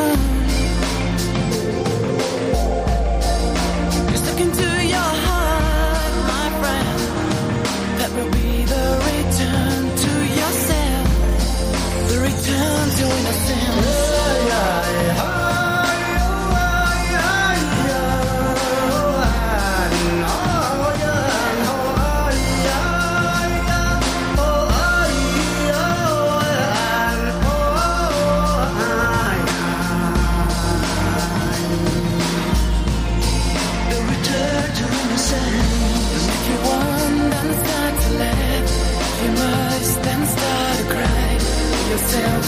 love. still